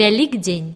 вялікдзень.